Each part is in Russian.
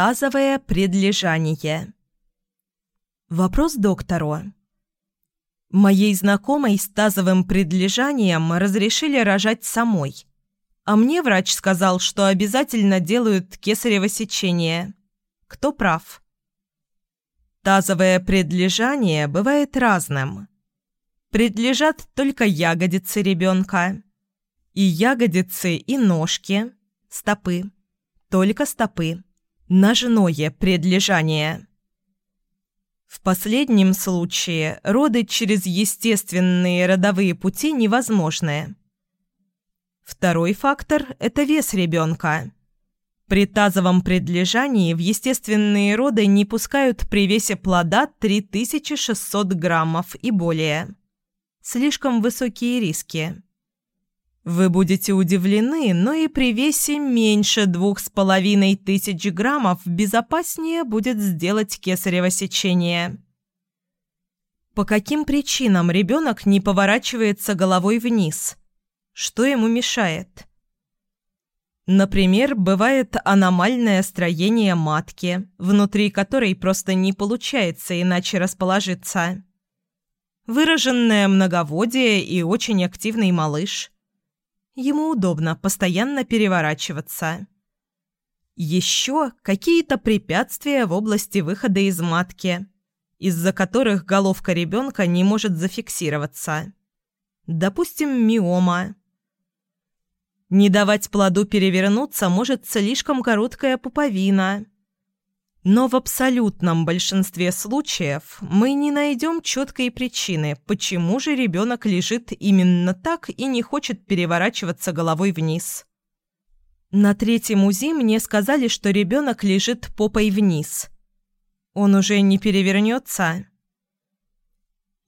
Тазовое предлежание. Вопрос доктору. Моей знакомой с тазовым предлежанием разрешили рожать самой. А мне врач сказал, что обязательно делают кесарево сечение. Кто прав? Тазовое предлежание бывает разным. Предлежат только ягодицы ребенка. И ягодицы, и ножки, стопы. Только стопы. Ножное предлежание. В последнем случае роды через естественные родовые пути невозможны. Второй фактор – это вес ребенка. При тазовом предлежании в естественные роды не пускают при весе плода 3600 граммов и более. Слишком высокие риски. Вы будете удивлены, но и при весе меньше двух с половиной тысяч граммов безопаснее будет сделать кесарево сечение. По каким причинам ребенок не поворачивается головой вниз? Что ему мешает? Например, бывает аномальное строение матки, внутри которой просто не получается иначе расположиться. Выраженное многоводие и очень активный малыш – Ему удобно постоянно переворачиваться. Еще какие-то препятствия в области выхода из матки, из-за которых головка ребенка не может зафиксироваться. Допустим, миома. Не давать плоду перевернуться может слишком короткая пуповина – но в абсолютном большинстве случаев мы не найдем четкой причины, почему же ребенок лежит именно так и не хочет переворачиваться головой вниз. На третьем УЗИ мне сказали, что ребенок лежит попой вниз. Он уже не перевернется?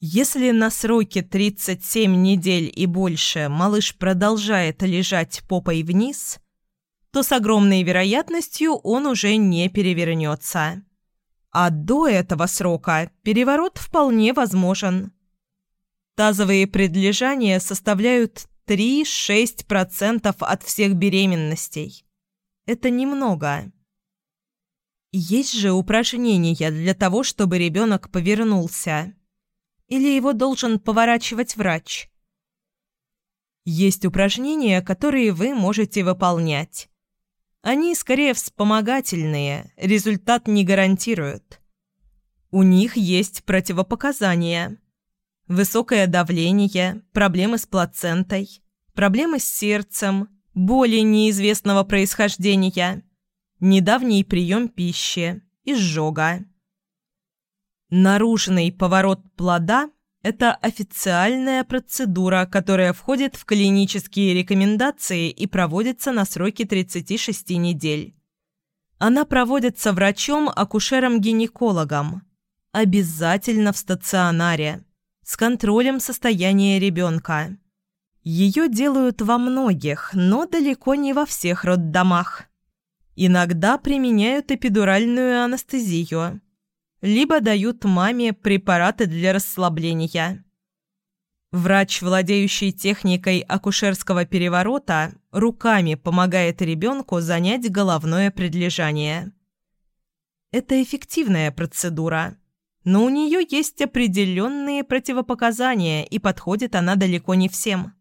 Если на сроке 37 недель и больше малыш продолжает лежать попой вниз – то с огромной вероятностью он уже не перевернется. А до этого срока переворот вполне возможен. Тазовые предлежания составляют 3-6% от всех беременностей. Это немного. Есть же упражнения для того, чтобы ребенок повернулся. Или его должен поворачивать врач. Есть упражнения, которые вы можете выполнять. Они скорее вспомогательные, результат не гарантируют. У них есть противопоказания. Высокое давление, проблемы с плацентой, проблемы с сердцем, боли неизвестного происхождения, недавний прием пищи, изжога. Наружный поворот плода это официальная процедура, которая входит в клинические рекомендации и проводится на сроке 36 недель. Она проводится врачом-акушером-гинекологом. Обязательно в стационаре. С контролем состояния ребенка. Ее делают во многих, но далеко не во всех роддомах. Иногда применяют эпидуральную анестезию – либо дают маме препараты для расслабления. Врач, владеющий техникой акушерского переворота, руками помогает ребенку занять головное предлежание. Это эффективная процедура, но у нее есть определенные противопоказания, и подходит она далеко не всем.